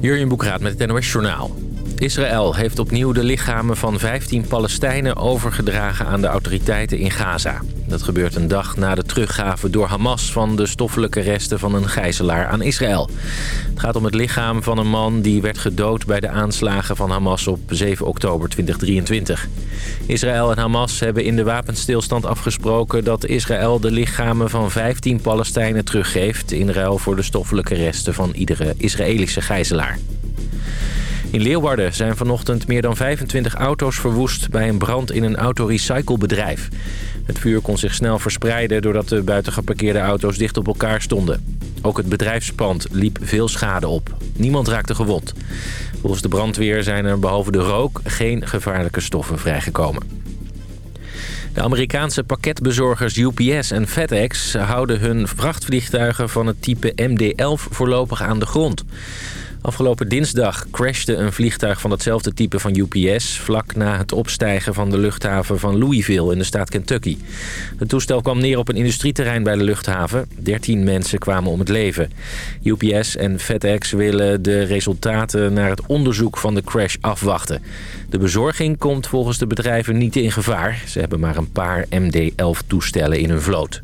Jurjen Boekraat met het NOS Journaal. Israël heeft opnieuw de lichamen van 15 Palestijnen overgedragen aan de autoriteiten in Gaza. Dat gebeurt een dag na de teruggave door Hamas van de stoffelijke resten van een gijzelaar aan Israël. Het gaat om het lichaam van een man die werd gedood bij de aanslagen van Hamas op 7 oktober 2023. Israël en Hamas hebben in de wapenstilstand afgesproken dat Israël de lichamen van 15 Palestijnen teruggeeft... in ruil voor de stoffelijke resten van iedere Israëlische gijzelaar. In Leeuwarden zijn vanochtend meer dan 25 auto's verwoest bij een brand in een autorecyclebedrijf. Het vuur kon zich snel verspreiden doordat de buitengeparkeerde auto's dicht op elkaar stonden. Ook het bedrijfspand liep veel schade op. Niemand raakte gewond. Volgens de brandweer zijn er behalve de rook geen gevaarlijke stoffen vrijgekomen. De Amerikaanse pakketbezorgers UPS en FedEx houden hun vrachtvliegtuigen van het type MD-11 voorlopig aan de grond. Afgelopen dinsdag crashte een vliegtuig van hetzelfde type van UPS... vlak na het opstijgen van de luchthaven van Louisville in de staat Kentucky. Het toestel kwam neer op een industrieterrein bij de luchthaven. 13 mensen kwamen om het leven. UPS en FedEx willen de resultaten naar het onderzoek van de crash afwachten. De bezorging komt volgens de bedrijven niet in gevaar. Ze hebben maar een paar MD-11 toestellen in hun vloot.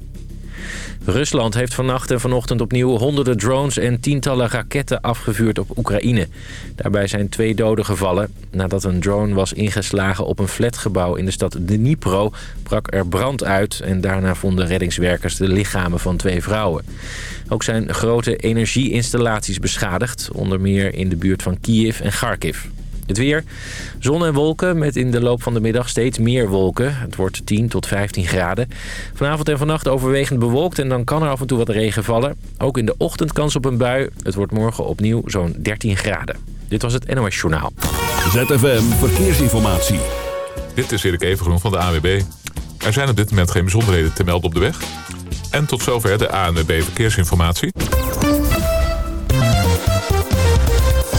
Rusland heeft vannacht en vanochtend opnieuw honderden drones en tientallen raketten afgevuurd op Oekraïne. Daarbij zijn twee doden gevallen. Nadat een drone was ingeslagen op een flatgebouw in de stad Dnipro brak er brand uit en daarna vonden reddingswerkers de lichamen van twee vrouwen. Ook zijn grote energieinstallaties beschadigd, onder meer in de buurt van Kiev en Kharkiv. Het weer. Zon en wolken met in de loop van de middag steeds meer wolken. Het wordt 10 tot 15 graden. Vanavond en vannacht overwegend bewolkt en dan kan er af en toe wat regen vallen. Ook in de ochtend kans op een bui. Het wordt morgen opnieuw zo'n 13 graden. Dit was het NOS Journaal. ZFM Verkeersinformatie. Dit is Erik Evengroen van de AWB. Er zijn op dit moment geen bijzonderheden te melden op de weg. En tot zover de ANWB Verkeersinformatie.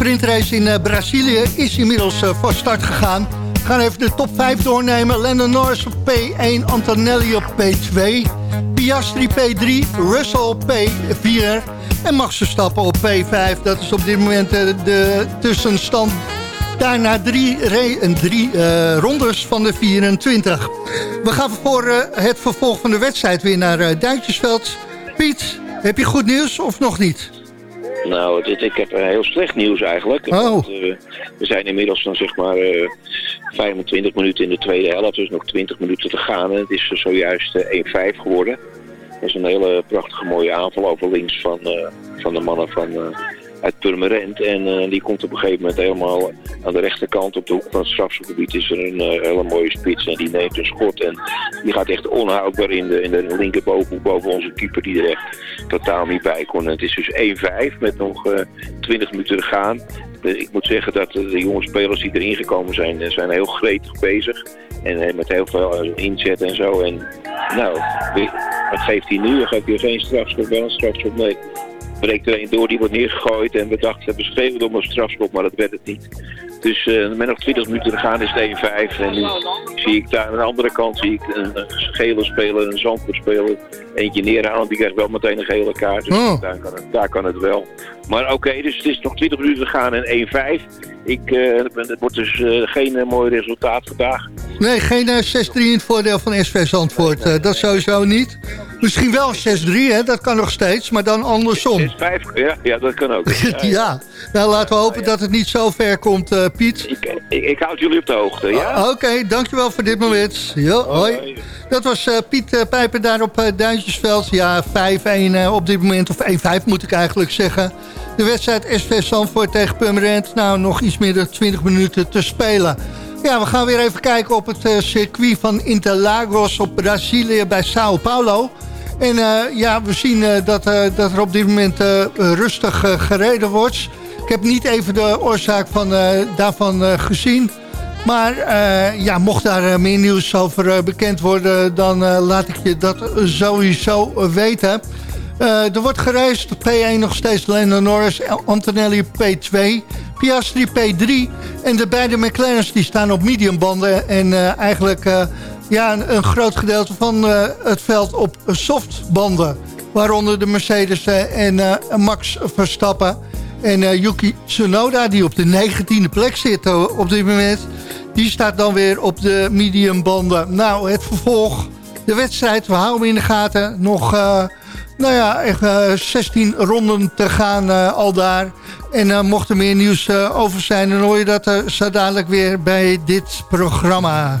Sprintrace in eh, Brazilië is inmiddels eh, van start gegaan. We gaan even de top 5 doornemen. Lando Norris op P1, Antonelli op P2, Piastri P3, Russell P4 en Max Verstappen op P5. Dat is op dit moment eh, de tussenstand. Daarna drie, drie rondes van de 24. We gaan voor het vervolg van de wedstrijd weer naar Duintjesveld. Piet, heb je goed nieuws of nog niet? Nou, dit, ik heb eh, heel slecht nieuws eigenlijk. Oh. Want, eh, we zijn inmiddels dan zeg maar eh, 25 minuten in de tweede helft, dus nog 20 minuten te gaan. En het is zojuist eh, 1-5 geworden. Dat is een hele prachtige mooie aanval over links van, eh, van de mannen van, eh, uit Purmerend. En eh, die komt op een gegeven moment helemaal aan de rechterkant op de hoek van het strafschopgebied is er een eh, hele mooie spits. En die neemt een schot en die gaat echt onhoudbaar in de, in de linkerbovenhoek boven onze keeper die er echt totaal niet bij kon. Het is dus 1-5 met nog eh 20 minuten te gaan. De- ik moet zeggen dat de jonge spelers die erin gekomen zijn, zijn heel gretig bezig. En met heel veel inzet en zo. En nou, wat geeft hij nu? Geeft hij geen strafschop? Wel een strafschop? Nee. Breekt er een door, die wordt neergegooid. En we dachten, we om een strafschop, maar dat werd het niet. Dus eh, met nog 20 minuten te gaan is het 1-5. En nu zie ik daar aan de andere kant zie ik een, een gele speler, een Zandvoort speler. Eentje neerhalen, die krijgt wel meteen een gele kaart. Dus Oh. daar, kan het, daar kan het wel. Maar oké, dus het is nog 20 minuten te gaan en 1-5. Ik, eh, het wordt dus eh, geen mooi resultaat vandaag. Nee, geen eh, 6-3 in het voordeel van SV Zandvoort. Dat sowieso niet. Misschien wel 6-3, hè? dat kan nog steeds, maar dan andersom. 6-5, ja, ja, dat kan ook. Ja, nou laten we hopen dat het niet zo ver komt, eh, Piet. Ik, ik, ik houd jullie op de hoogte, ja? Oké, dankjewel voor dit moment. Jo, hoi. Dat was eh, Piet eh, Pijper daar op Duintjesveld. Ja, 5-1 eh, op dit moment, of 1-5 moet ik eigenlijk zeggen. De wedstrijd SV Zandvoort tegen Purmerend. Nou, nog iets meer dan 20 minuten te spelen. Ja, we gaan weer even kijken op het circuit van Interlagos op Brazilië bij Sao Paulo. En eh, ja, we zien eh, dat, eh, dat er op dit moment rustig gereden wordt. Ik heb niet even de oorzaak van, daarvan gezien. Maar ja, mocht daar meer nieuws over bekend worden... dan laat ik je dat sowieso weten. Er wordt gereisd. P1 nog steeds Lando Norris, Antonelli P2, Piastri P3. En de beide McLaren's die staan op mediumbanden. En eigenlijk ja, een, groot gedeelte van eh, het veld op softbanden. Waaronder de Mercedes eh, en eh, Max Verstappen. En Yuki Tsunoda, die op de 19e plek zit op dit moment... die staat dan weer op de mediumbanden. Nou, het vervolg, de wedstrijd, we houden in de gaten. Nog, nou ja, echt eh, 16 ronden te gaan al daar. En eh, mocht er meer nieuws over zijn... dan hoor je dat zo dadelijk weer bij dit programma.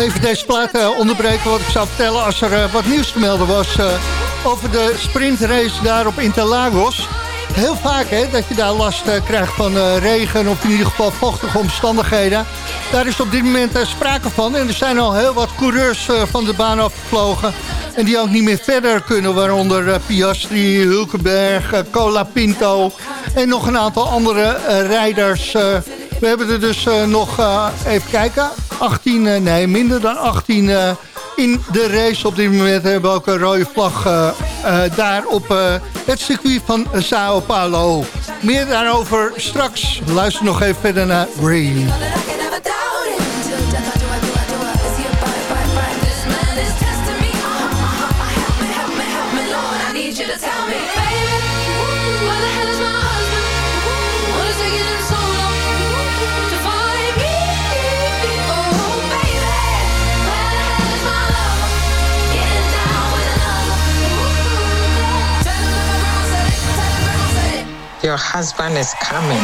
Even deze plaat eh, onderbreken wat ik zou vertellen als er eh, wat nieuws te melden was eh, over de sprintrace daar op Interlagos. Heel vaak hè, dat je daar last krijgt van regen of in ieder geval vochtige omstandigheden. Daar is op dit moment sprake van en er zijn al heel wat coureurs van de baan afgevlogen. En die ook niet meer verder kunnen, waaronder Piastri, Hulkenberg, Cola Pinto en nog een aantal andere rijders. we hebben er dus nog, even kijken, 18, eh, nee minder dan 18 eh, in de race. Op dit moment hebben we ook een rode vlag eh, daar op het circuit van Sao Paulo. Meer daarover straks. Luister nog even verder naar Green. Your husband is coming.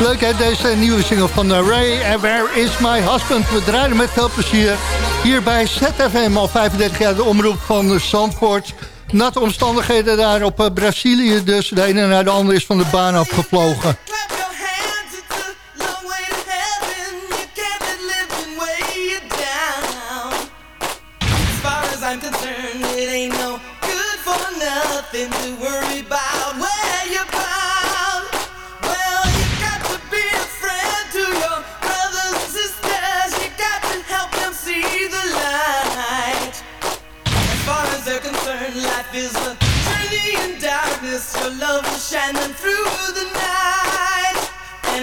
Leuk hè, deze nieuwe single van eh, Ray. And Where is my husband? We draaien met veel plezier hier bij ZFM. Al 35 jaar de omroep van eh, Zandvoort. Natte omstandigheden daar op eh, Brazilië. Dus de ene naar de andere is van de baan afgevlogen.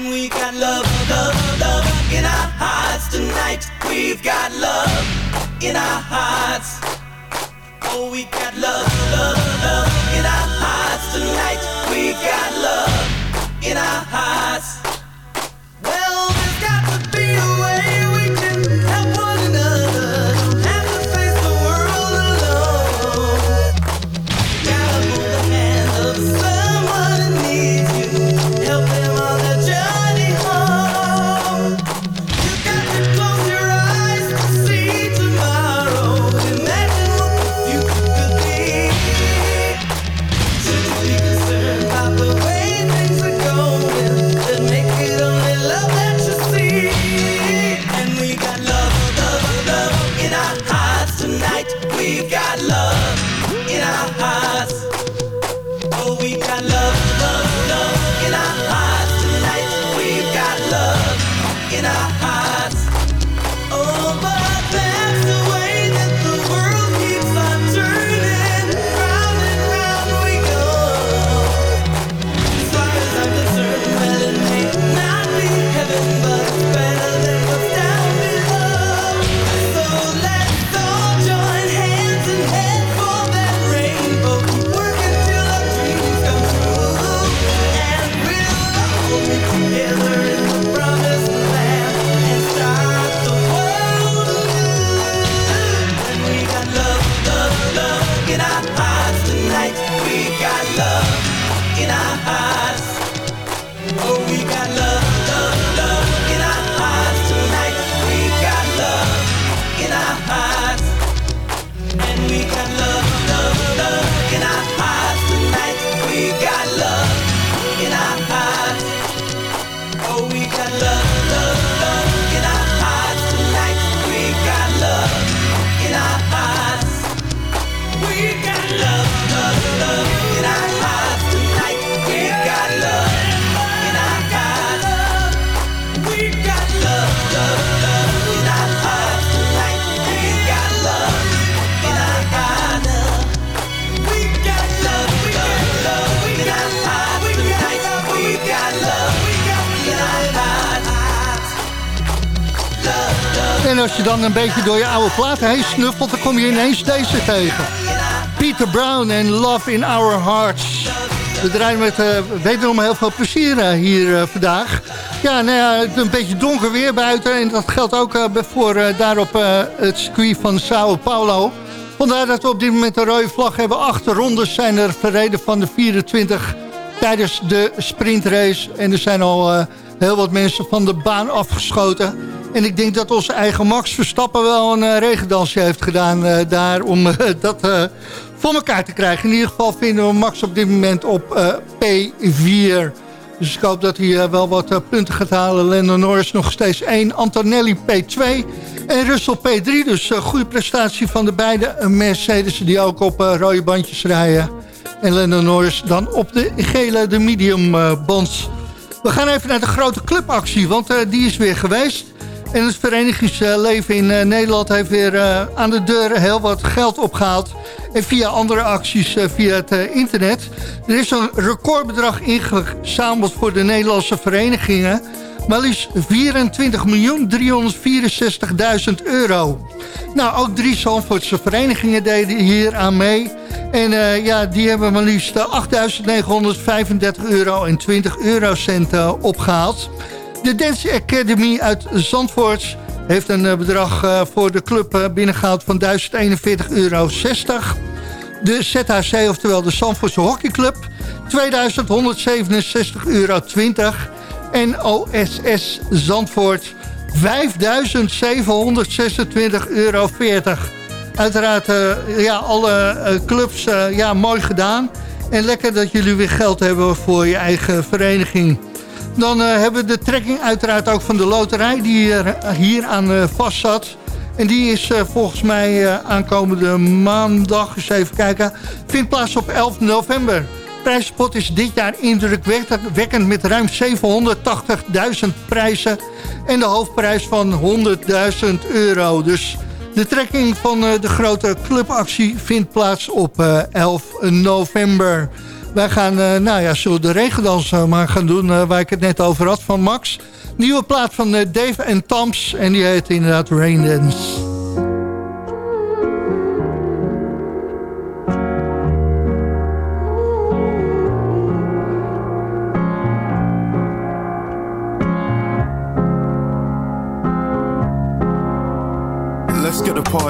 We got love, love, love in our hearts tonight. We've got love in our hearts. Oh, we got love, love, love in our hearts tonight. We've got love in our hearts. Beetje door je oude platen heen snuffelt... dan kom je ineens deze tegen. Peter Brown en Love in Our Hearts. We draaien met uh, wederom heel veel plezier eh, hier eh, vandaag. Ja, nou ja, het is een beetje donker weer buiten. En dat geldt ook voor daar op eh, het circuit van Sao Paulo. Vandaar dat we op dit moment een rode vlag hebben. Acht rondes zijn er verreden van de 24 tijdens de sprintrace. En er zijn al heel wat mensen van de baan afgeschoten. En ik denk dat onze eigen Max Verstappen wel een eh, regendansje heeft gedaan eh, daar... om eh, dat voor elkaar te krijgen. In ieder geval vinden we Max op dit moment op eh, P4... Dus ik hoop dat hij wel wat punten gaat halen. Lando Norris nog steeds 1, Antonelli P2 en Russell P3. Dus goede prestatie van de beide Mercedes die ook op rode bandjes rijden. En Lando Norris dan op de gele, de medium bands. We gaan even naar de grote clubactie, want die is weer geweest. En het verenigingsleven in uh, Nederland heeft weer uh, aan de deur heel wat geld opgehaald. En via andere acties uh, via het internet. Er is een recordbedrag ingezameld voor de Nederlandse verenigingen. Maar liefst 24.364.000 euro. Nou, ook drie Zandvoortse verenigingen deden hier aan mee. En ja, die hebben maar liefst 8.935 euro en 20 eurocenten opgehaald. De Dance Academy uit Zandvoort heeft een uh, bedrag uh, voor de club uh, binnengehaald van 1041,60 euro. De ZHC, oftewel de Zandvoortse Hockeyclub, 2167,20 euro. En OSS Zandvoort, 5726,40 euro. Uiteraard, ja, alle clubs, ja, mooi gedaan. En lekker dat jullie weer geld hebben voor je eigen vereniging. Dan uh, hebben we de trekking uiteraard ook van de loterij die hier, hier aan uh, vast zat. En die is uh, volgens mij aankomende maandag, eens even kijken, vindt plaats op 11 november. Prijspot is dit jaar indrukwekkend met ruim 780.000 prijzen en de hoofdprijs van 100.000 euro. Dus de trekking van de grote clubactie vindt plaats op 11 november. Wij gaan, uh, nou ja, zullen de regendans uh, maar gaan doen uh, waar ik het net over had van Max. Nieuwe plaat van Dave en Tams en die heet inderdaad Rain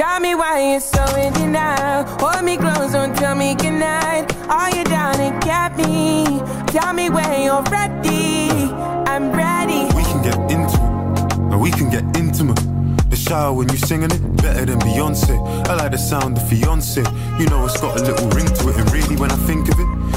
Tell me why you're so in denial. Hold me close, don't tell me goodnight. Are you down and get me? Tell me when you're ready. I'm ready. We can get into it, and we can get intimate. The shower when you're singing it, better than Beyonce. I like the sound of fiance. You know it's got a little ring to it, and really when I think of it,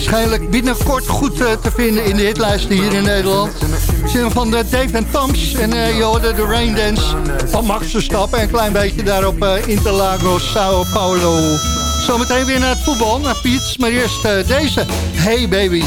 Waarschijnlijk binnenkort goed eh, te vinden in de hitlijsten hier in Nederland. Zin van de Dave en Toms en eh, je hoorde de Rain Dance van Max Verstappen. En een klein beetje daarop eh, Interlagos, Sao Paulo. Zometeen weer naar het voetbal, naar Piets. Maar eerst eh, deze. Hey baby.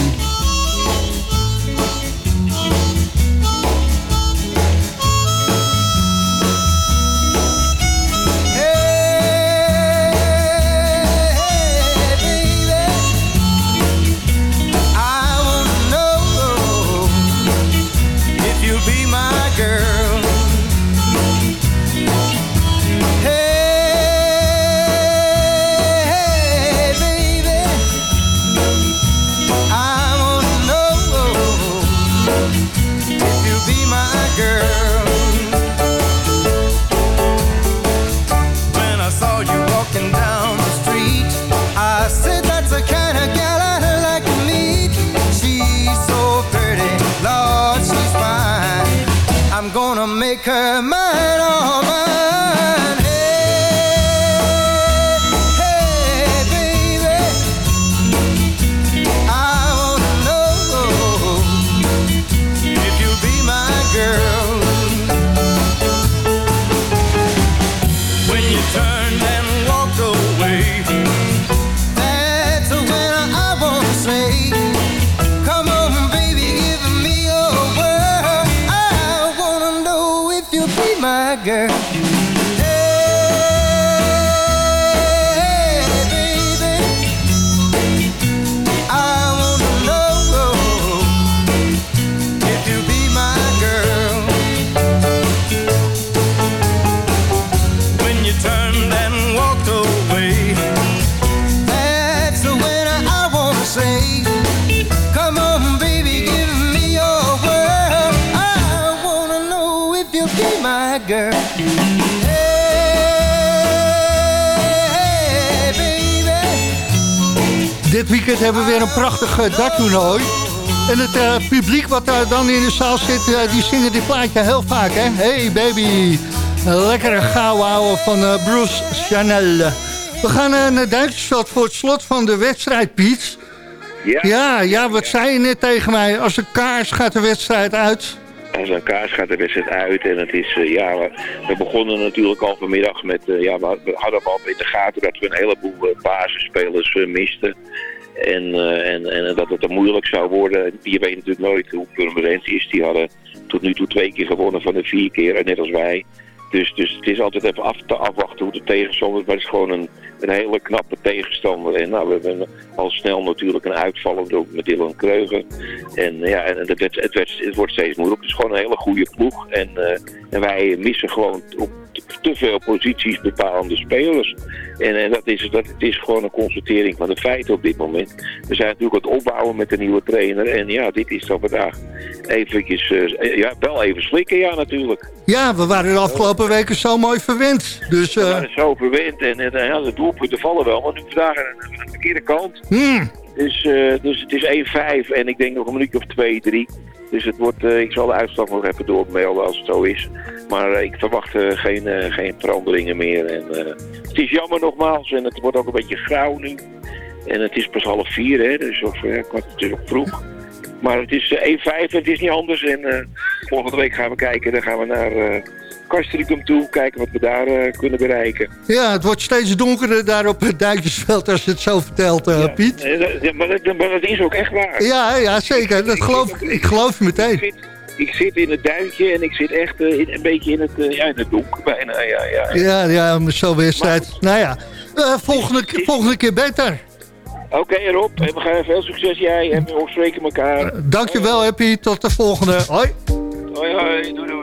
Dit weekend hebben we weer een prachtig uh, darttoernooi. En het eh, publiek wat daar dan in de zaal zit, eh, die zingen dit plaatje heel vaak, hè? Hey baby, een lekkere gauw houden van eh, Bruce Chanel. We gaan eh, naar Duitsersveld voor het slot van de wedstrijd, Piet. Ja. Ja, ja, wat zei je net tegen mij? Als een kaars gaat de wedstrijd uit. Als een kaars gaat de wedstrijd uit en het is, eh, ja, we, begonnen natuurlijk al vanmiddag met, eh, ja, we, hadden al in de gaten dat we een heleboel eh, basisspelers misten. En, en, en dat het er moeilijk zou worden. Je weet natuurlijk nooit hoe Purmerend is. Die hadden tot nu toe twee keer gewonnen van de vier keer, net als wij. Dus, dus het is altijd even af te afwachten hoe de tegenstander is. Maar het is gewoon een, een hele knappe tegenstander. En nou, we hebben al snel natuurlijk een uitvallend ook met Dylan Kreugen. En ja, en het, het, wordt steeds moeilijker. Het is gewoon een hele goede ploeg. En, eh, en wij missen gewoon op te veel posities bepalende spelers. En, en dat, is, dat het is gewoon een constatering van de feiten op dit moment. We zijn natuurlijk aan het opbouwen met de nieuwe trainer. En ja, dit is dan vandaag eventjes, eh, ja, wel even slikken, ja natuurlijk. Ja, we waren de afgelopen weken zo mooi verwend. Dus, We eh, waren zo verwend en, en ja, de doelpunten vallen wel, maar nu vandaag aan de verkeerde kant. hmm, Dus, eh, dus het is 1-5 en ik denk nog een minuutje of 2, 3. Dus het wordt, eh, ik zal de uitslag nog even doormelden als het zo is. Maar eh, ik verwacht geen, geen veranderingen meer. En, het is jammer nogmaals en het wordt ook een beetje grauw nu. En het is pas half vier, hè, dus of, het is ook vroeg. Maar het is eh, 1-5 en het is niet anders. En volgende week gaan we kijken. Dan gaan we naar Castricum toe. Kijken wat we daar eh, kunnen bereiken. ja, het wordt steeds donkerder daar op het Duitsersveld als je het zo vertelt, eh, Piet. Ja, maar, dat, maar dat is ook echt waar. Ja, ja, zeker. Dat geloof, ik geloof je Ik meteen. zit, ik zit in het duintje en ik zit echt eh, in, een beetje in het, ja, in het donker bijna. Ja, ja. Ja, ja, maar zo'n wedstrijd. Nou ja, volgende, volgende keer beter. Oké Rob, en we gaan veel succes jij en we spreken elkaar. Dankjewel, Happy. Tot de volgende. Hoi. Hoi hoi, doei doei.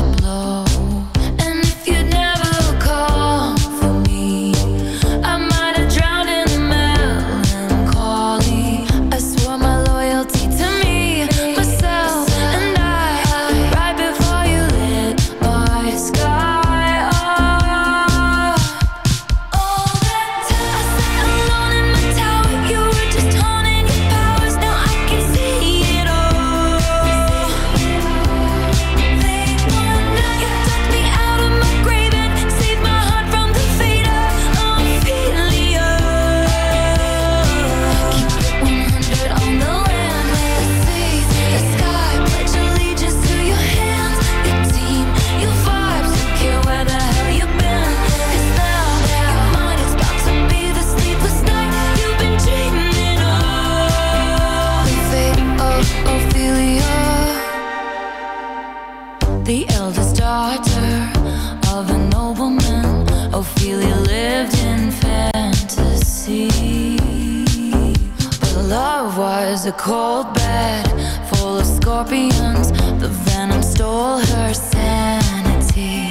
scorpions. The venom stole her sanity.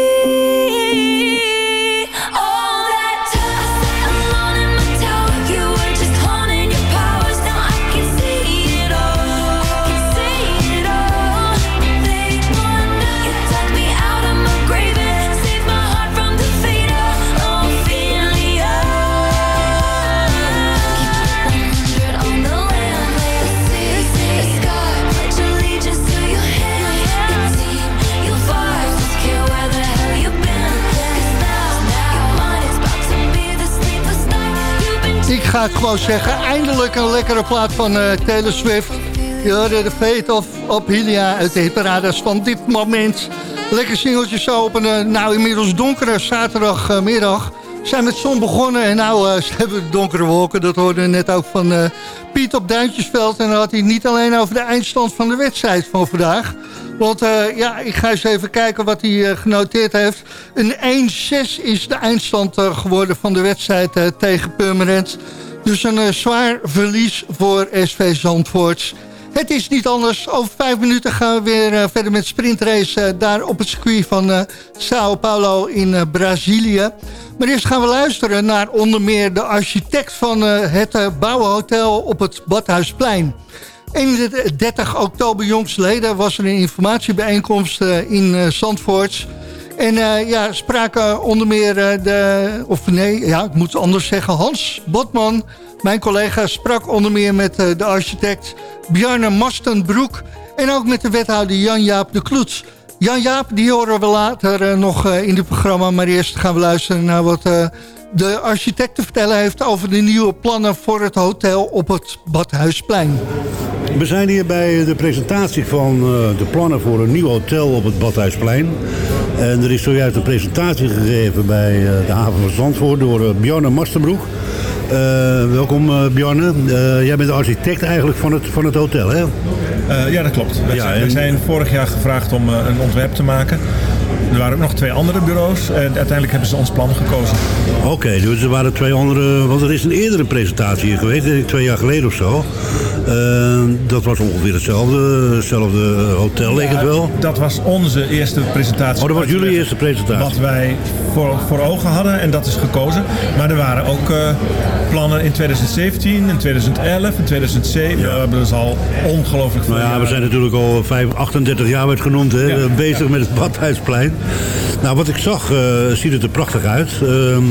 Ik ga het gewoon zeggen. Eindelijk een lekkere plaat van eh, Taylor Swift. Je hoorde de Fate of Ophelia uit de hitparades van dit moment. Lekker singeltje zo op een eh, nou inmiddels donkere zaterdagmiddag. We zijn met zon begonnen en nou eh, ze hebben we donkere wolken. Dat hoorden we net ook van eh, Piet op Duintjesveld. En dan had hij niet alleen over de eindstand van de wedstrijd van vandaag. Want ja, ik ga eens even kijken wat hij genoteerd heeft. Een 1-6 is de eindstand geworden van de wedstrijd tegen Purmerend. Dus een eh, zwaar verlies voor SV Zandvoort. Het is niet anders. Over vijf minuten gaan we weer eh, verder met sprintrace... daar op het circuit van eh, Sao Paulo in Brazilië. Maar eerst gaan we luisteren naar onder meer de architect... van het bouwhotel op het Badhuisplein. 31 oktober jongstleden was er een informatiebijeenkomst in Zandvoort... En eh, ja, spraken onder meer eh, de... Of nee, ja, ik moet anders zeggen. Hans Botman, mijn collega, sprak onder meer met eh, de architect Bjarne Mastenbroek... en ook met de wethouder Jan-Jaap de Kloets. Jan-Jaap, die horen we later nog in het programma... maar eerst gaan we luisteren naar wat de architect te vertellen heeft... over de nieuwe plannen voor het hotel op het Badhuisplein. We zijn hier bij de presentatie van eh, de plannen voor een nieuw hotel op het Badhuisplein. En er is zojuist een presentatie gegeven bij eh, de haven van Zandvoort door eh, Bjarne Masterbroek. Eh, welkom eh, Bjarne. Eh, jij bent de architect eigenlijk van het, van het hotel, hè? Eh, ja, dat klopt. Wij, Ja, zijn, wij en- zijn vorig jaar gevraagd om een ontwerp te maken. Er waren ook nog twee andere bureaus en uiteindelijk hebben ze ons plan gekozen. Oké, dus er waren twee andere... Want er is een eerdere presentatie hier geweest, denk ik twee jaar geleden of zo. Eh, dat was ongeveer hetzelfde, hetzelfde hotel, leek het wel. Dat was onze eerste presentatie. Oh, dat was jullie eerste presentatie. Wat wij voor, voor ogen hadden en dat is gekozen. Maar er waren ook eh, plannen in 2017, in 2011, in 2007. We hebben dus al ongelooflijk veel Nou ja, we zijn natuurlijk al 5, 38 jaar werd genoemd, hè, Ja. bezig met het Badhuisplein. Nou, wat ik zag, eh, ziet het er prachtig uit. Ehm,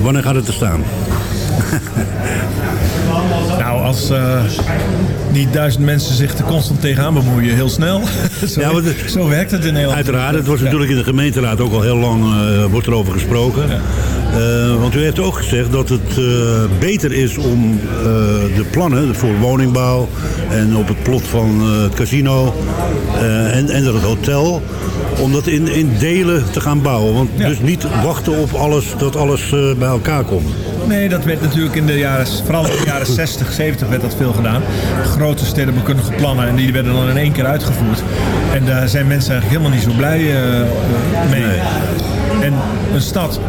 wanneer gaat het er staan? Nou, als eh, die duizend mensen zich er constant tegenaan bemoeien, heel snel. zo, Ja, het- zo werkt het in Nederland. Uiteraard, het was natuurlijk in de gemeenteraad ook al heel lang eh, wordt erover gesproken. Eh, want u heeft ook gezegd dat het eh, beter is om eh, de plannen voor woningbouw en op het plot van het casino en, en het hotel, om dat in, in delen te gaan bouwen. Want dus niet wachten op alles, dat alles bij elkaar komt. Nee, dat werd natuurlijk in de jaren, vooral in de jaren 60, 70 werd dat veel gedaan. Grote stedenbouwkundige plannen en die werden dan in één keer uitgevoerd. En daar zijn mensen eigenlijk helemaal niet zo blij mee. En een stad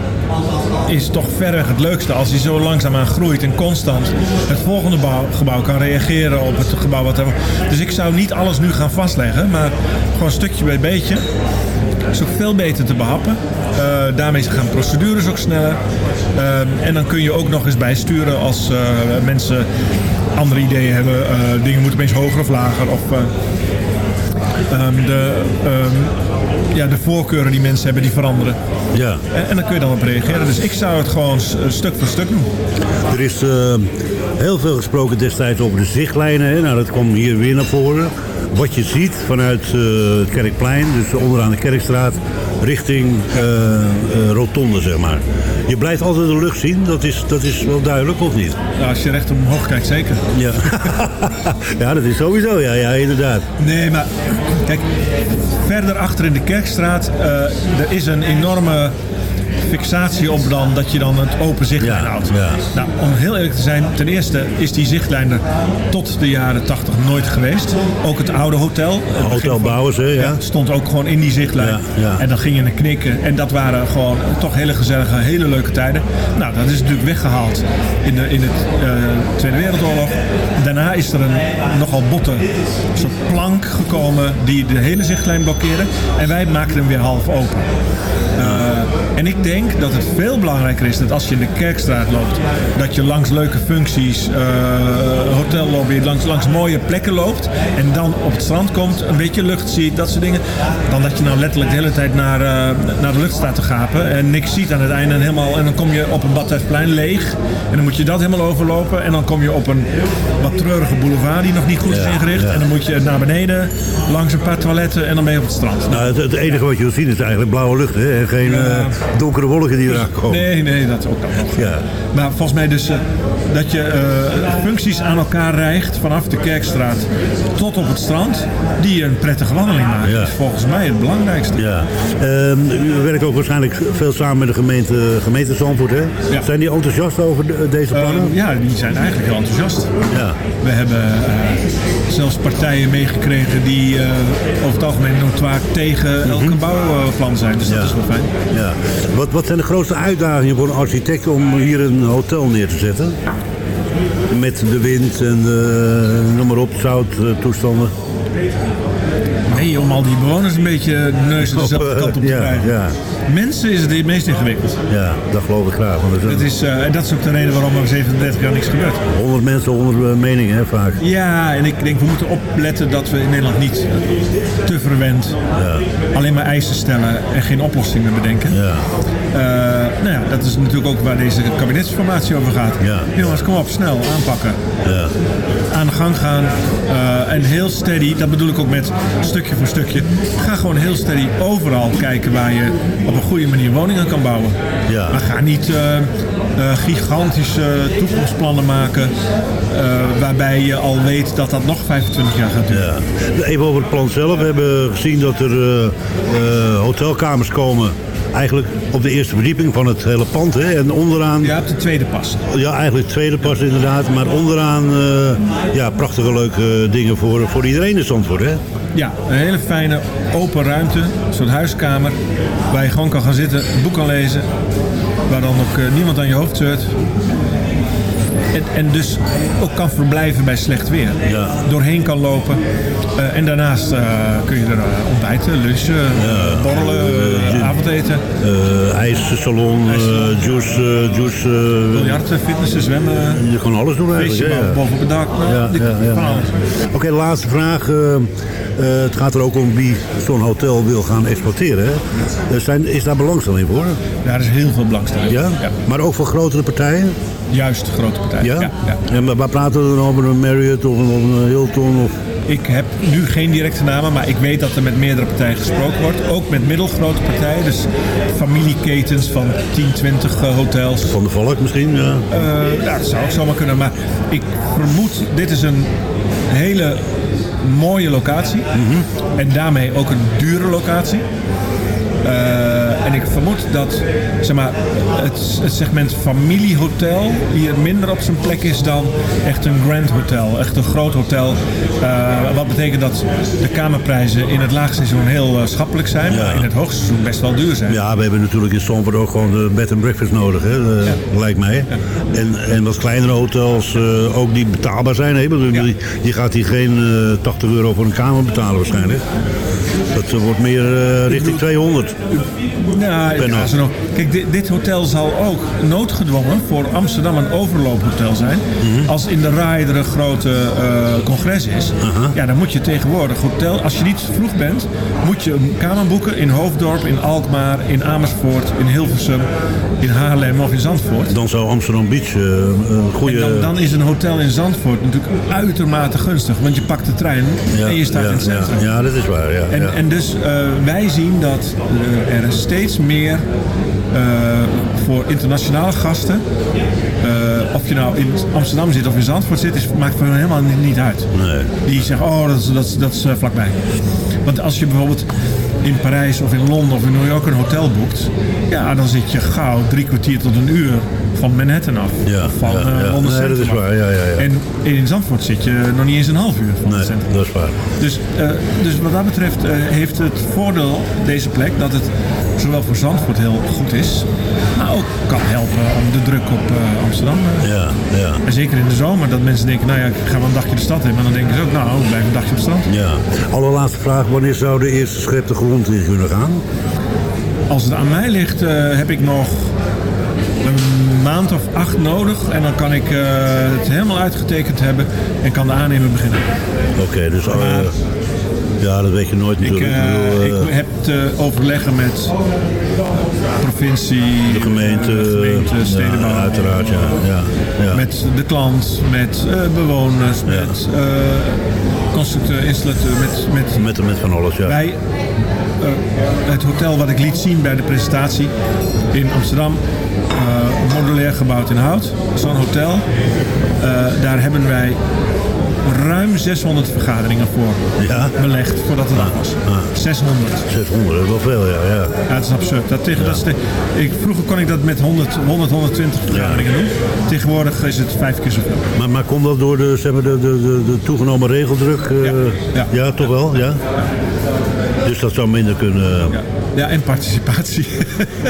is toch verreweg het leukste als hij zo langzaamaan groeit en constant het volgende bouw- gebouw kan reageren op het gebouw wat er. Dus ik zou niet alles nu gaan vastleggen, maar gewoon stukje bij beetje. Is ook veel beter te behappen. Eh, daarmee gaan procedures ook sneller. Ehm, en dan kun je ook nog eens bijsturen als eh, mensen andere ideeën hebben. Eh, dingen moeten opeens hoger of lager. Of eh, ehm, de, ehm, ja, de voorkeuren die mensen hebben, die veranderen. Ja. En, en dan kun je dan op reageren. Dus ik zou het gewoon s- stuk voor stuk doen. Er is eh, heel veel gesproken destijds over de zichtlijnen. Hè? Nou, dat kwam hier weer naar voren. Wat je ziet vanuit eh, het Kerkplein, dus onderaan de Kerkstraat, richting eh, eh, Rotonde, zeg maar. Je blijft altijd de lucht zien, dat is, dat is wel duidelijk, of niet? Nou, als je recht omhoog kijkt, zeker. Ja, ja dat is sowieso, ja, ja inderdaad. Nee, maar kijk, verder achter in de Kerkstraat, er is een enorme fixatie op dan dat je dan het open zichtlijn houdt. ja. Nou, om heel eerlijk te zijn, ten eerste is die zichtlijn er tot de jaren 80 nooit geweest. Ook het oude hotel. het Hotel Bouwers, hè, ja. stond ook gewoon in die zichtlijn. En dan ging je naar knikken. En dat waren gewoon toch hele gezellige, hele leuke tijden. Nou, dat is natuurlijk weggehaald in de, in het eh, Tweede Wereldoorlog. Daarna is er een nogal botte soort plank gekomen die de hele zichtlijn blokkeerde. En wij maakten hem weer half open. Eh, en ik denk dat het veel belangrijker is dat als je in de Kerkstraat loopt, dat je langs leuke functies, eh hotellobby, langs, langs mooie plekken loopt en dan op het strand komt, een beetje lucht ziet, dat soort dingen. Dan dat je nou letterlijk de hele tijd naar, eh, naar de lucht staat te gapen en niks ziet aan het einde en, helemaal, en dan kom je op een Badhuisplein leeg en dan moet je dat helemaal overlopen en dan kom je op een wat treurige boulevard die nog niet goed is ingericht en dan moet je naar beneden langs een paar toiletten en dan ben je op het strand. Nou, het, het enige wat je wil zien is eigenlijk blauwe lucht, hè? En geen Ja. eh, donkere wolken die eraan komen. Nee, nee, dat ook nog. Ja. Maar volgens mij dus eh, dat je eh, functies aan elkaar rijgt vanaf de Kerkstraat tot op het strand, die een prettige wandeling maken. Ja. Dat is volgens mij het belangrijkste. Ja. Ehm, u werkt ook waarschijnlijk veel samen met de gemeente, gemeente Zandvoort, hè? Ja. Zijn die enthousiast over de- deze plannen? Eh, ja, die zijn eigenlijk heel enthousiast. Ja. We hebben eh, zelfs partijen meegekregen die over het algemeen notoir tegen elke bouwplan zijn. Dus dat is wel fijn. Ja. Wat, wat zijn de grootste uitdagingen voor een architect om hier een hotel neer te zetten? Met de wind en eh, noem maar op, zouttoestanden. Nee, om al die bewoners een beetje neus dezelfde kant op te Ja, krijgen. ja. Mensen is het het meest ingewikkeld. Ja, dat geloof ik graag. Want Dat is, eh, en dat is ook de reden waarom er 37 jaar niks gebeurt. 100 mensen, 100 eh, meningen, hè, vaak. Ja, en ik denk we moeten opletten dat we in Nederland niet te verwend alleen maar eisen stellen en geen oplossingen bedenken. Ja. Eh, nou ja, dat is natuurlijk ook waar deze kabinetsformatie over gaat. Jongens, kom op, snel aanpakken. Ja. Aan de gang gaan en heel steady, dat bedoel ik ook met stukje voor stukje. Ga gewoon heel steady overal kijken waar je op een goede manier woningen kan bouwen. Ja. Maar ga niet eh, eh, gigantische toekomstplannen maken eh, waarbij je al weet dat dat nog 25 jaar gaat duren. Ja. Even over het plan zelf. We hebben gezien dat er hotelkamers komen. Eigenlijk op de eerste verdieping van het hele pand. Hè? En onderaan... Ja, op de tweede pas. Ja, eigenlijk de tweede pas inderdaad. Maar onderaan eh, ja, prachtige leuke dingen voor, voor iedereen in Zandvoort. Hè? Ja, een hele fijne open ruimte, een soort huiskamer, waar je gewoon kan gaan zitten, een boek kan lezen, waar dan ook eh, niemand aan je hoofd zeurt. En, en dus ook kan verblijven bij slecht weer. Doorheen kan lopen. Eh, en daarnaast eh, kun je er eh, ontbijten, lunchen, borrelen, avondeten. Ijssalon, juice, juice Biljarten, fitnessen, zwemmen. Je kan alles doen eigenlijk. Visje ja, ja. boven op het dak. Nou, Ja, ja, ja. Oké, laatste vraag. Het gaat er ook om wie zo'n hotel wil gaan exploiteren. Hè? Er zijn, is daar belangstelling voor? Daar is heel veel belangstelling. Ja? Maar ook voor grotere partijen? Juist, grote partijen. Ja? Ja, ja. En maar waar praten we dan over? Een Marriott of een, Hilton? Of... Ik heb nu geen directe namen, maar ik weet dat er met meerdere partijen gesproken wordt. Ook met middelgrote partijen, dus familieketens van 10, 20 eh, hotels. Van de Valk misschien, ja. Eh, ja, dat zou ook zomaar kunnen, maar ik vermoed, dit is een hele mooie locatie. En daarmee ook een dure locatie. Eh, en ik vermoed dat zeg maar, het, het segment familiehotel hier minder op zijn plek is dan echt een grand hotel. Echt een groot hotel. Eh, wat betekent dat de kamerprijzen in het laagseizoen heel eh, schappelijk zijn, maar in het hoogseizoen best wel duur zijn. Ja, we hebben natuurlijk in Stamford ook gewoon de bed and breakfast nodig, hè, lijkt mij. En, en wat kleinere hotels ook die betaalbaar zijn. Hè? Je, gaat hier geen eh, 80 euro voor een kamer betalen waarschijnlijk. Dat eh, wordt meer eh, richting 200. Ja, ja, nog. Kijk, dit, dit hotel zal ook noodgedwongen voor Amsterdam een overloophotel zijn. Mhm. Als in de RAI er een grote eh, congres is, ja, dan moet je tegenwoordig hotel, als je niet vroeg bent, moet je een kamer boeken in Hoofddorp, in Alkmaar, in Amersfoort, in Hilversum, in Haarlem of in Zandvoort. Dan zou Amsterdam Beach een goede... Dan, dan is een hotel in Zandvoort natuurlijk uitermate gunstig, want je pakt de trein Ja, en je staat ja, in het centrum. Ja, dat is waar. Ja, En, ja. En dus eh, wij zien dat eh, er steeds meer eh, voor internationale gasten, of je nou in Amsterdam zit of in Zandvoort zit, is, maakt voor hen helemaal niet, uit. Nee. Die zeggen, oh, dat, is- dat, dat is vlakbij. Want als je bijvoorbeeld in Parijs of in Londen of in New York een hotel boekt, ja, dan zit je gauw drie kwartier tot een uur van Manhattan af. Ja, van ja, eh, ja. Nee, dat is waar, ja, ja, ja. En in Zandvoort zit je nog niet eens een half uur van het centrum. dat is waar. Dus, eh, dus wat dat betreft eh, heeft het voordeel, deze plek, dat het zowel voor Zandvoort heel goed is, maar ook kan helpen om de druk op Amsterdam. Ja, ja. En zeker in de zomer, dat mensen denken, nou ja, ik ga wel een dagje de stad in. Maar dan denken ze ook, nou, ik blijf een dagje op strand. Ja. Allerlaatste vraag, wanneer zou de eerste schep de grond in kunnen gaan? Als het aan mij ligt, heb ik nog een maand of acht nodig. En dan kan ik eh, het helemaal uitgetekend hebben en kan de aannemer beginnen. Oké, dus... eh, Maar- ja, dat weet je nooit Ik, natuurlijk. bedoel, eh, ik heb te overleggen met provincie, de gemeente, gemeente stedenbouw. ja, uiteraard, ja. ja, ja. Met de klant, met bewoners, met constructeur, installateur, met, met, met, met van alles, ja. Wij, het hotel wat ik liet zien bij de presentatie in Amsterdam, eh, modulair gebouwd in hout, zo'n hotel. eh, daar hebben wij ruim 600 vergaderingen voor belegd voordat het af was. 600. 600, dat is wel veel, ja. ja. Ja, het is absurd. Dat tegen, dat is de- ik, vroeger kon ik dat met 100, 100 120 vergaderingen doen. Tegenwoordig is het vijf keer zoveel. Maar, maar komt dat door de, zeg maar, de, de, de, de toegenomen regeldruk? eh, ja. toch wel? Ja? Dus dat zou minder kunnen... Ja, en participatie.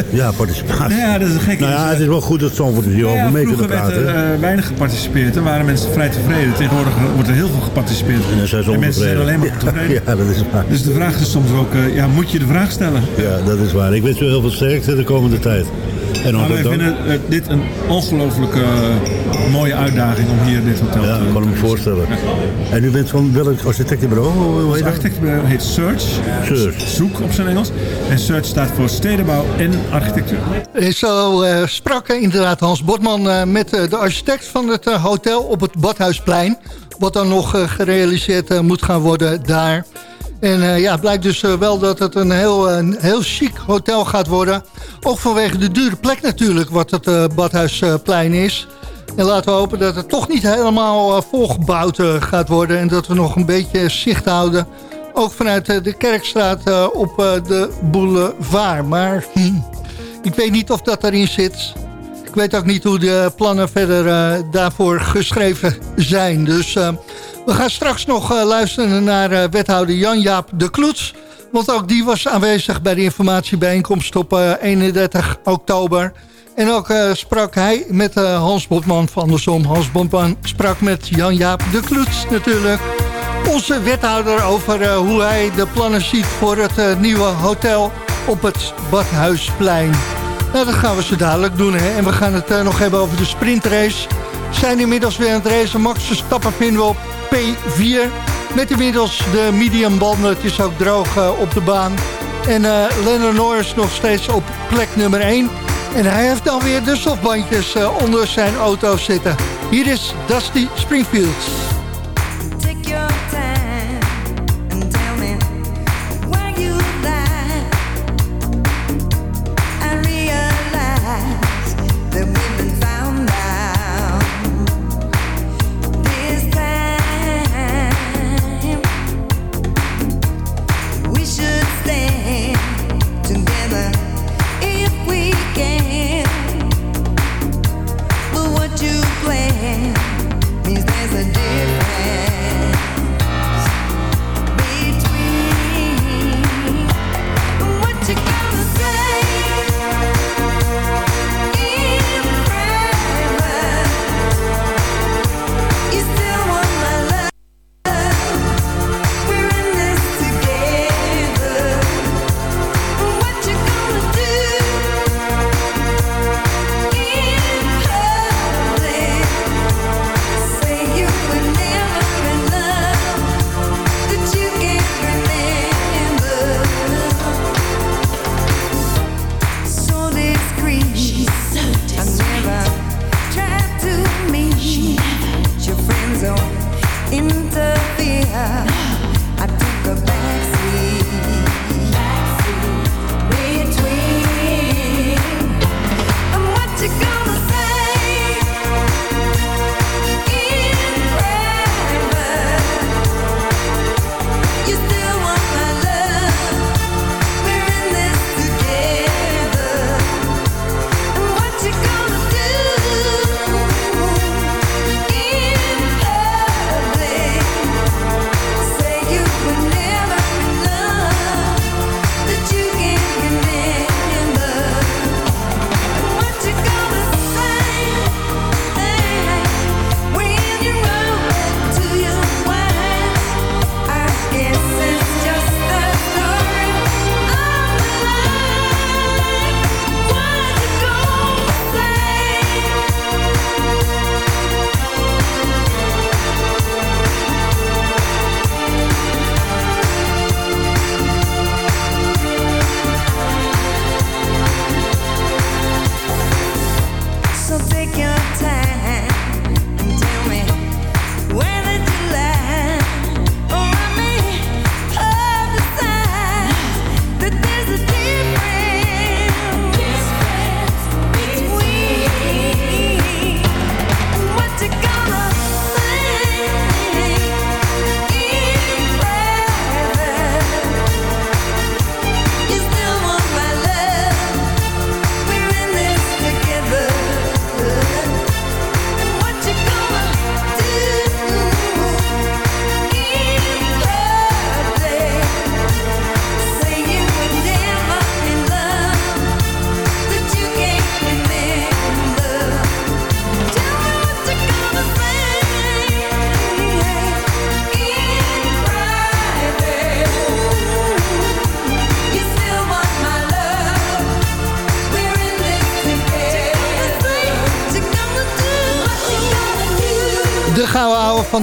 Ja, participatie. Ja, dat is een gekke Nou ja, het is wel goed dat Zandvoort hier over Ja, mee kunnen werd praten. er eh, weinig geparticipeerd en waren mensen vrij tevreden. Tegenwoordig wordt er heel veel geparticipeerd. En dan zijn ze en mensen zijn alleen maar tevreden. Ja, dat is waar. Dus de vraag is soms ook, eh, ja, moet je de vraag stellen? Ja, dat is waar. Ik wens u heel veel sterkte de komende tijd. En wij dan. vinden eh, dit een ongelooflijke eh, mooie uitdaging om hier dit hotel Ja, te ik kan me voorstellen. En u bent van welk architectenbureau? Hoe Ons heet architectenbureau heet Search. Search. Zoek op zijn Engels. En Search staat voor stedenbouw en architectuur. En zo eh, sprak eh, inderdaad Hans Botman eh, met eh, de architect van het eh, hotel op het Badhuisplein. Wat dan nog eh, gerealiseerd eh, moet gaan worden daar. En eh, ja, het blijkt dus eh, wel dat het een heel, een heel chic hotel gaat worden. Ook vanwege de dure plek natuurlijk, wat het eh, Badhuisplein is. En laten we hopen dat het toch niet helemaal eh, volgebouwd eh, gaat worden. En dat we nog een beetje zicht houden. Ook vanuit eh, de Kerkstraat eh, op eh, de boulevard. Maar hm, ik weet niet of dat erin zit. Ik weet ook niet hoe de plannen verder eh, daarvoor geschreven zijn. Dus eh, we gaan straks nog eh, luisteren naar eh, wethouder Jan-Jaap de Kloets. Want ook die was aanwezig bij de informatiebijeenkomst op eh, 31 oktober. En ook eh, sprak hij met eh, Hans Botman van andersom. Hans Botman sprak met Jan-Jaap de Kloets natuurlijk. Onze wethouder over eh, hoe hij de plannen ziet voor het eh, nieuwe hotel op het Badhuisplein. Nou, dat gaan we zo dadelijk doen. Hè? En we gaan het eh, nog hebben over de sprintrace. Zijn inmiddels weer aan het racen. Max Verstappen vinden we op P4. Met inmiddels de medium banden. Het is ook droog eh, op de baan. En eh Lennon Norris nog steeds op plek nummer 1. En hij heeft dan weer de softbandjes eh, onder zijn auto zitten. Hier is Dusty Springfield.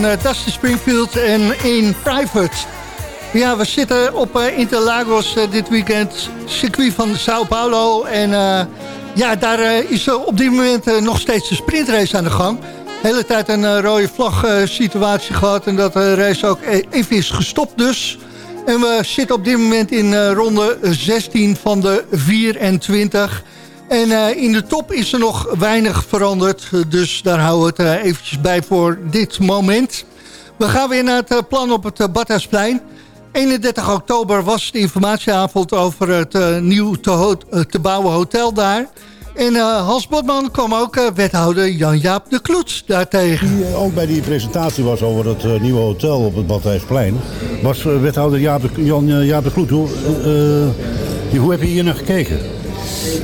Van uh, Dusty Springfield en In Private. Ja, we zitten op eh, Interlagos eh, dit weekend. Circuit van Sao Paulo. En eh, ja, daar eh, is eh, op dit moment eh, nog steeds de sprintrace aan de gang. De hele tijd een eh, rode vlag eh, situatie gehad. En dat de race ook e- even is gestopt dus. En we zitten op dit moment in eh, ronde 16 van de 24. En eh, in de top is er nog weinig veranderd. Dus daar houden we het eh, eventjes bij voor dit moment. We gaan weer naar het eh, plan op het Badhuisplein. 31 oktober was de informatieavond over het nieuw te, te bouwen hotel daar. En eh, Hans Botman kwam ook wethouder Jan-Jaap de Kloets daartegen. Die ook bij die presentatie was over het nieuwe hotel op het Badhuisplein... was wethouder Jaap de, Jan Jaap de. Hoe, hoe heb je hier naar gekeken?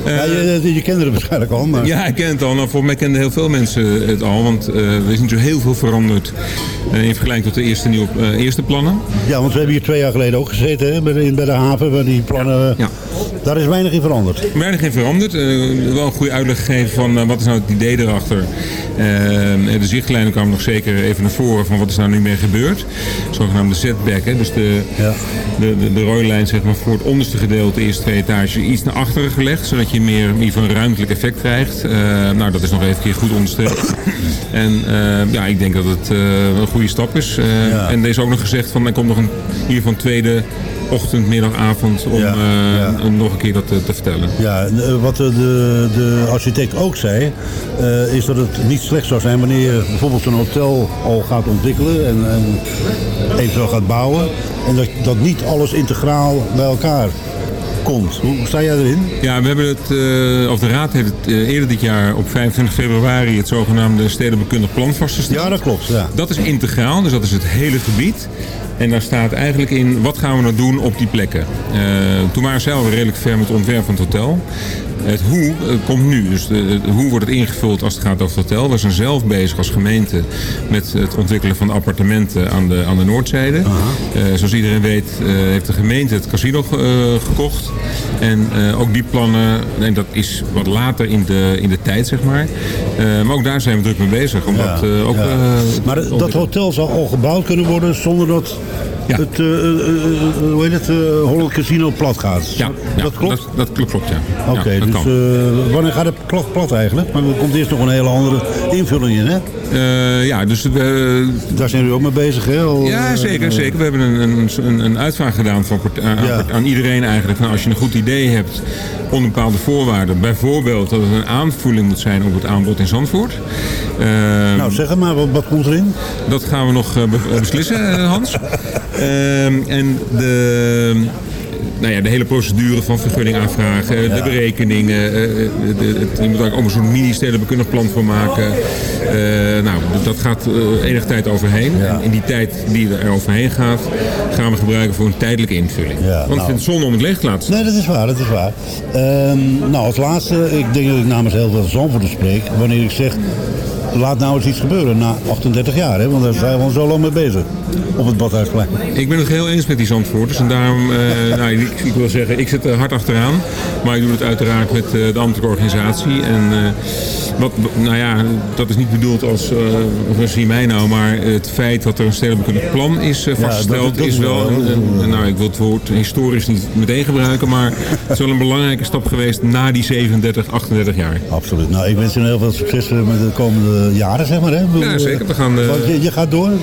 Ja, je, je kende het waarschijnlijk al, maar... Ja, ik ken het al. Nou, voor mij kenden heel veel mensen het al. Want eh, er is niet zo heel veel veranderd eh, in vergelijking tot de eerste, nieuwe, eh, eerste plannen. Ja, want we hebben hier twee jaar geleden ook gezeten hè, bij, de, bij de haven, waar die plannen... Daar is weinig in veranderd. Weinig in veranderd. Eh, wel een goede uitleg gegeven van eh, wat is nou het idee erachter. Eh, de zichtlijnen kwamen nog zeker even naar voren van wat is nou nu mee gebeurd. Zogenaamde setback. Hè? Dus de, de, de, de rode lijn zeg maar, voor het onderste gedeelte, de eerste twee etages, iets naar achteren gelegd. Zodat je meer in ieder geval een ruimtelijk effect krijgt. Eh, nou, dat is nog even keer goed onderstreept. en eh, ja, ik denk dat het eh, een goede stap is. En er is ook nog gezegd van er komt nog een, hier van tweede ochtend, middag, avond om, om nog een keer dat te, te vertellen. Ja, wat de, de, architect ook zei, is dat het niet slecht zou zijn wanneer je bijvoorbeeld een hotel al gaat ontwikkelen en, en eventueel gaat bouwen. En dat, dat niet alles integraal bij elkaar komt. Hoe sta jij erin? Ja, we hebben het, eh, of de Raad heeft het eh, eerder dit jaar op 25 februari het zogenaamde stedenbekundig plan vastgesteld. Ja, dat klopt. Ja. Dat is integraal, dus dat is het hele gebied. En daar staat eigenlijk in, wat gaan we nou doen op die plekken? Eh, toen waren zij al redelijk ver met het ontwerp van het hotel. Het hoe eh, komt nu. Dus de, hoe wordt het ingevuld als het gaat over het hotel. We zijn zelf bezig als gemeente met het ontwikkelen van appartementen aan de, aan de noordzijde. Eh, zoals iedereen weet heeft de gemeente het casino ge- gekocht. En ook die plannen, en dat is wat later in de, in de tijd zeg maar. Maar ook daar zijn we druk mee bezig. Omdat, eh, ook, Ja. eh, maar dat hotel zou al gebouwd kunnen worden zonder dat het, eh, eh, eh, hoe heet het, Holland Casino plat gaat. Ja, dat klopt? Dat, dat klopt, ja. Oké, dat dus wanneer gaat het plat, plat eigenlijk? Maar er komt eerst nog een hele andere invulling in, hè? Ja, dus... Daar zijn jullie ook mee bezig, hè? Al, Ja, zeker. zeker. We hebben een, een, een, uitvraag gedaan van, aan, Ja. aan iedereen eigenlijk. Van als je een goed idee hebt onder bepaalde voorwaarden. Bijvoorbeeld dat het een aanvulling moet zijn op het aanbod in Zandvoort. Nou, zeg maar, wat, wat komt erin? dat gaan we nog be- beslissen, Hans. Ehm, en de, nou ja, de hele procedure van vergunning aanvragen, de berekeningen. eh, de, de, je moet daar ook een soort mini-stedenbekundig plan voor maken. Eh, nou, dat gaat eh enige tijd overheen. En in die tijd die er overheen gaat, gaan we gebruiken voor een tijdelijke invulling. Want ik nou. vind het zonde om het leeg te laten. Nee, dat is waar, dat is waar. Ehm, nou, als laatste, ik denk dat ik namens heel veel Zandvoorters spreek, wanneer ik zeg, laat nou eens iets gebeuren na 38 jaar, hè? Want daar zijn we al zo lang mee bezig, op het Badhuisplein. Ik ben het heel eens met die Zandvoorters. En daarom, eh, nou, ik, ik wil zeggen, ik zit er hard achteraan. Maar ik doe het uiteraard met eh, de ambtelijke organisatie. En eh, wat, nou ja, dat is niet bedoeld als, uh, zie mij nou, maar het feit dat er een stedelijk plan is Ja, vastgesteld, dat- dat is wel, wel- een, een- nou, ik wil het woord historisch niet meteen gebruiken, maar het is wel een belangrijke stap geweest na die 37, 38 jaar. Absoluut. Nou, ik wens je heel veel succes met de komende jaren, zeg maar. Hè? Ja, zeker. We eh, gaan, eh, want je, je gaat door.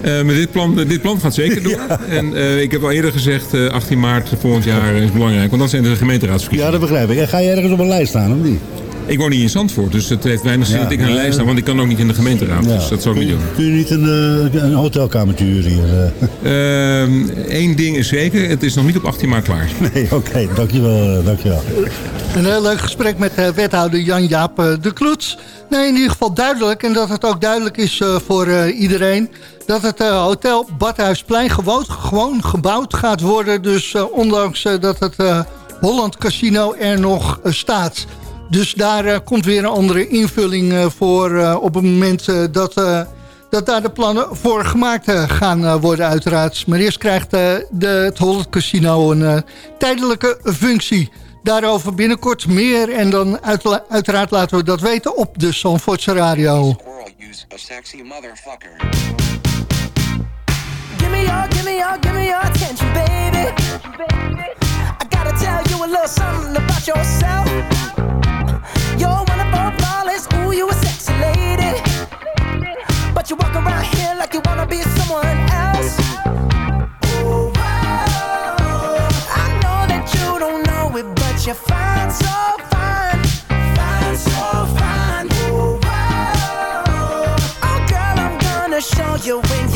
Eh, maar dit plan, dit plan gaat zeker door. En eh, ik heb al eerder gezegd, eh, 18 maart volgend jaar is belangrijk. Want dan zijn de gemeenteraadsverkiezingen. Ja, dat begrijp ik. En ga je ergens op een lijst staan, of niet? Ik woon niet in Zandvoort, dus het heeft weinig zin Ja. dat ik aan een lijst sta. Want ik kan ook niet in de gemeenteraad, Ja. dus dat zou ik niet doen. Kun je niet een, eh, een hotelkamertje huren hier? Eén Ehm, ding is zeker, het is nog niet op 18 maart klaar. Nee, oké. Dankjewel, eh, dankjewel. Een heel leuk gesprek met eh, wethouder Jan-Jaap eh, de Kloets. Nee, in ieder geval duidelijk. En dat het ook duidelijk is eh, voor eh, iedereen... dat het eh, hotel Badhuisplein gewoon, gewoon gebouwd gaat worden. Dus eh, ondanks eh, dat het eh, Holland Casino er nog eh, staat. Dus daar eh, komt weer een andere invulling eh, voor... eh, op het moment eh, dat... eh, dat daar de plannen voor gemaakt gaan worden uiteraard. Maar eerst krijgt eh, de, het Holland Casino een eh, tijdelijke functie. Daarover binnenkort meer en dan uitla- uiteraard laten we dat weten op de Zandvoortse Radio. Give me your, give me your, give me your attention, baby. I gotta tell you a little something about yourself. You're wonderful, flawless, ooh, you a sexy lady. But you walk around here like you wanna be someone else. Ooh. I know that you don't know it, but you're fine, so fine. Fine, so fine. Ooh. Oh, girl, I'm gonna show you when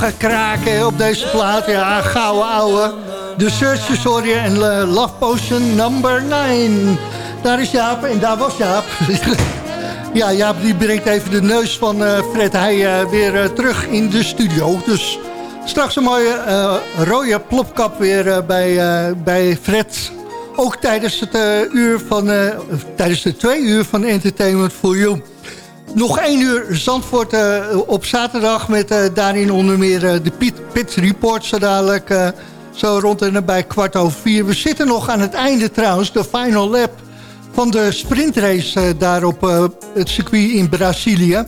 gaat kraken op deze plaat. Ja, gouden ouwe. De Search sorry en eh, Love Potion number 9. Daar is Jaap en daar was Jaap. ja, Jaap die brengt even de neus van eh, Fred Heij eh, weer terug in de studio. Dus straks een mooie rode plopkap weer bij, bij Fred. Ook tijdens het uur van, tijdens de twee uur van Entertainment for You. Nog één uur Zandvoort eh, op zaterdag met eh, daarin onder meer eh, de Pit, Pit Report zo dadelijk. zo rond en nabij kwart over vier. We zitten nog aan het einde trouwens, de final lap van de sprintrace daar op het circuit in Brazilië.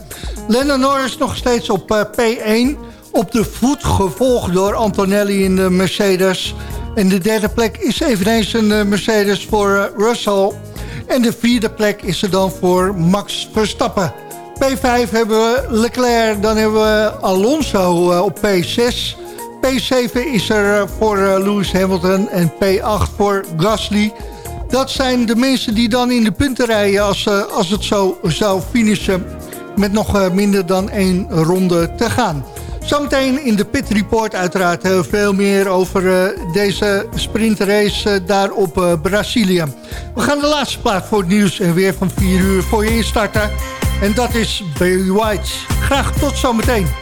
Lennon Norris nog steeds op eh, P1. Op de voet, gevolgd door Antonelli in de Mercedes. En de derde plek is eveneens een Mercedes voor Russell. En de vierde plek is er dan voor Max Verstappen. P5 hebben we Leclerc, dan hebben we Alonso eh, op P6. P7 is er eh, voor eh, Lewis Hamilton en P8 voor Gasly. Dat zijn de mensen die dan in de punten rijden als, als het zo zou finishen. Met nog minder dan één ronde te gaan. Zometeen in de Pit Report uiteraard veel meer over deze sprintrace daar op Brazilië. We gaan de laatste plaat voor het nieuws en weer van 4 uur voor je instarten. En dat is Barry White. Graag tot zometeen.